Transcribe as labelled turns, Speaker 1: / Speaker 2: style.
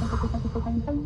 Speaker 1: ここからいったん